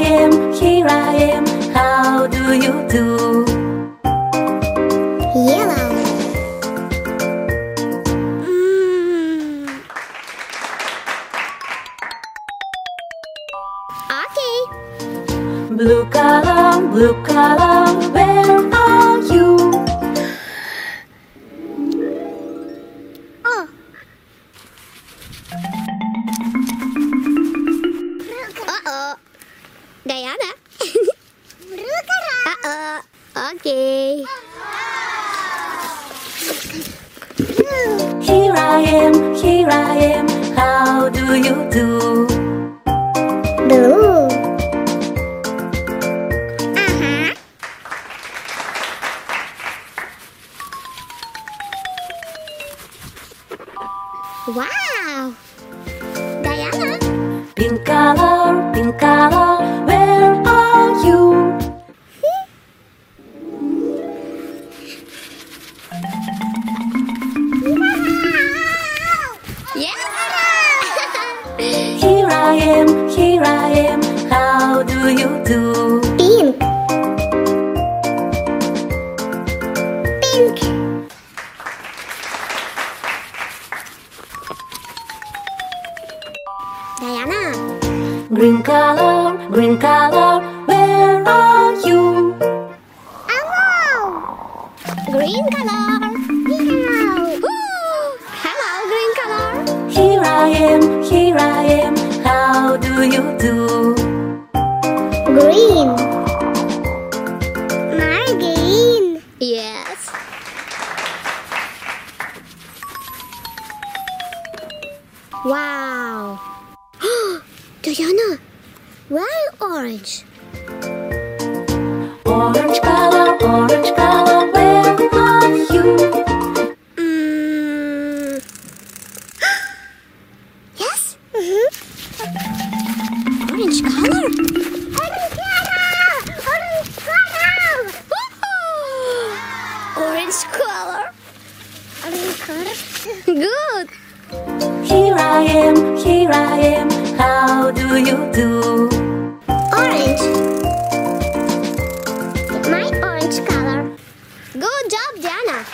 am, here I am. How do you do? Yellow. Mm. Okay. Blue color, blue color, where are you? Okay. Here I am, here I am. How do you do? Blue. Uh-huh. Wow. Diana. Pink color, pink color, Pink. Diana. Green color, green color, where are you? Hello. Green color. Hello. Hello, green color. Here I am, here I am. How do you do? Wow. Diana, why orange? Orange color, orange color, where are you? Mm. yes? Mm-hmm. Orange color? Orange color! Orange color! Orange color? Orange color? Good! I am, here I am. How do you do? Orange. My orange color. Good job, Diana.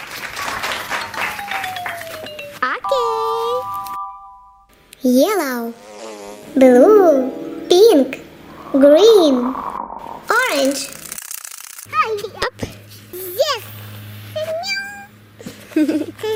Okay. Yellow, blue, pink, green, orange. Hi. Up. Yes.